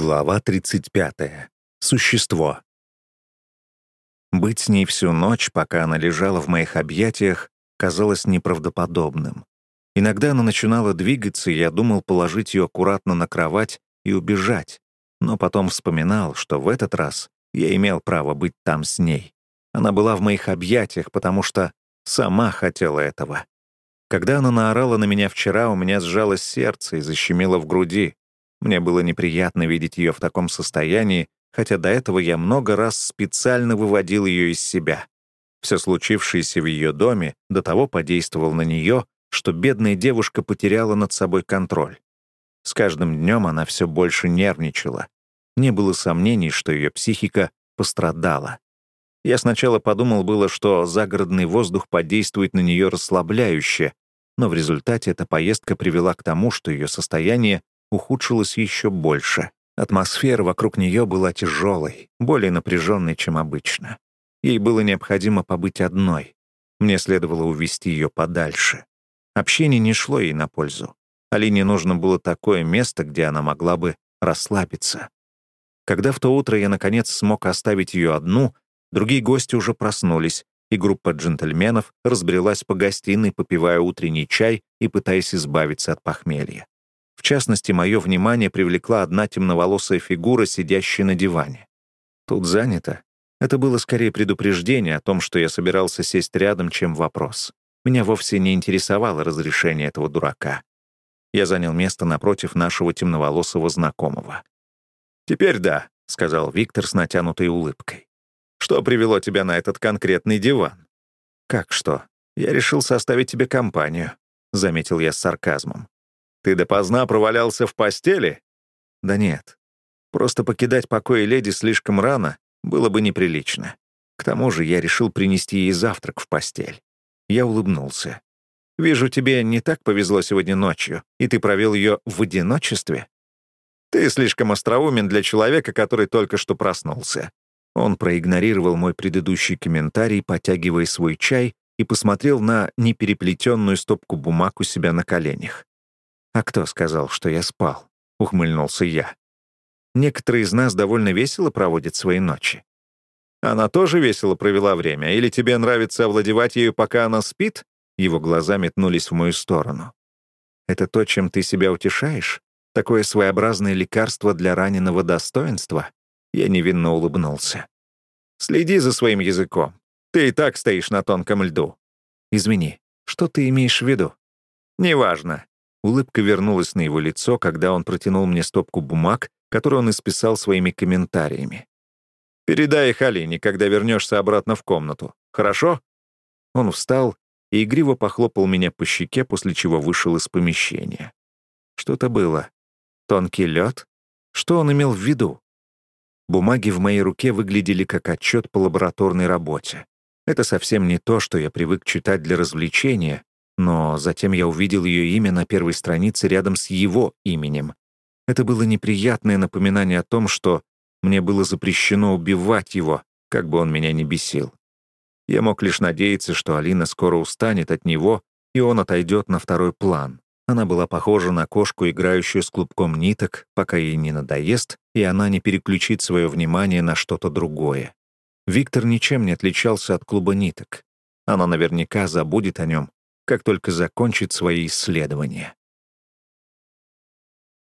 Глава 35. Существо. Быть с ней всю ночь, пока она лежала в моих объятиях, казалось неправдоподобным. Иногда она начинала двигаться, и я думал положить ее аккуратно на кровать и убежать, но потом вспоминал, что в этот раз я имел право быть там с ней. Она была в моих объятиях, потому что сама хотела этого. Когда она наорала на меня вчера, у меня сжалось сердце и защемило в груди. Мне было неприятно видеть ее в таком состоянии, хотя до этого я много раз специально выводил ее из себя. Все случившееся в ее доме до того подействовало на нее, что бедная девушка потеряла над собой контроль. С каждым днем она все больше нервничала. Не было сомнений, что ее психика пострадала. Я сначала подумал было, что загородный воздух подействует на нее расслабляюще, но в результате эта поездка привела к тому, что ее состояние ухудшилось еще больше. Атмосфера вокруг нее была тяжелой, более напряженной, чем обычно. Ей было необходимо побыть одной. Мне следовало увести ее подальше. Общение не шло ей на пользу. Алине нужно было такое место, где она могла бы расслабиться. Когда в то утро я, наконец, смог оставить ее одну, другие гости уже проснулись, и группа джентльменов разбрелась по гостиной, попивая утренний чай и пытаясь избавиться от похмелья. В частности, мое внимание привлекла одна темноволосая фигура, сидящая на диване. Тут занято. Это было скорее предупреждение о том, что я собирался сесть рядом, чем вопрос. Меня вовсе не интересовало разрешение этого дурака. Я занял место напротив нашего темноволосого знакомого. «Теперь да», — сказал Виктор с натянутой улыбкой. «Что привело тебя на этот конкретный диван?» «Как что? Я решил составить тебе компанию», — заметил я с сарказмом. Ты допоздна провалялся в постели? Да нет. Просто покидать покои леди слишком рано было бы неприлично. К тому же я решил принести ей завтрак в постель. Я улыбнулся. «Вижу, тебе не так повезло сегодня ночью, и ты провел ее в одиночестве?» «Ты слишком остроумен для человека, который только что проснулся». Он проигнорировал мой предыдущий комментарий, потягивая свой чай, и посмотрел на непереплетенную стопку бумаг у себя на коленях. «А кто сказал, что я спал?» — ухмыльнулся я. «Некоторые из нас довольно весело проводят свои ночи. Она тоже весело провела время? Или тебе нравится овладевать ею, пока она спит?» Его глаза метнулись в мою сторону. «Это то, чем ты себя утешаешь? Такое своеобразное лекарство для раненого достоинства?» Я невинно улыбнулся. «Следи за своим языком. Ты и так стоишь на тонком льду». «Извини, что ты имеешь в виду?» «Неважно. Улыбка вернулась на его лицо, когда он протянул мне стопку бумаг, которые он исписал своими комментариями. «Передай их Алине, когда вернешься обратно в комнату. Хорошо?» Он встал и игриво похлопал меня по щеке, после чего вышел из помещения. Что-то было. Тонкий лед? Что он имел в виду? Бумаги в моей руке выглядели как отчет по лабораторной работе. Это совсем не то, что я привык читать для развлечения, но затем я увидел ее имя на первой странице рядом с его именем. Это было неприятное напоминание о том, что мне было запрещено убивать его, как бы он меня ни бесил. Я мог лишь надеяться, что Алина скоро устанет от него, и он отойдет на второй план. Она была похожа на кошку, играющую с клубком ниток, пока ей не надоест, и она не переключит свое внимание на что-то другое. Виктор ничем не отличался от клуба ниток. Она наверняка забудет о нем, как только закончит свои исследования.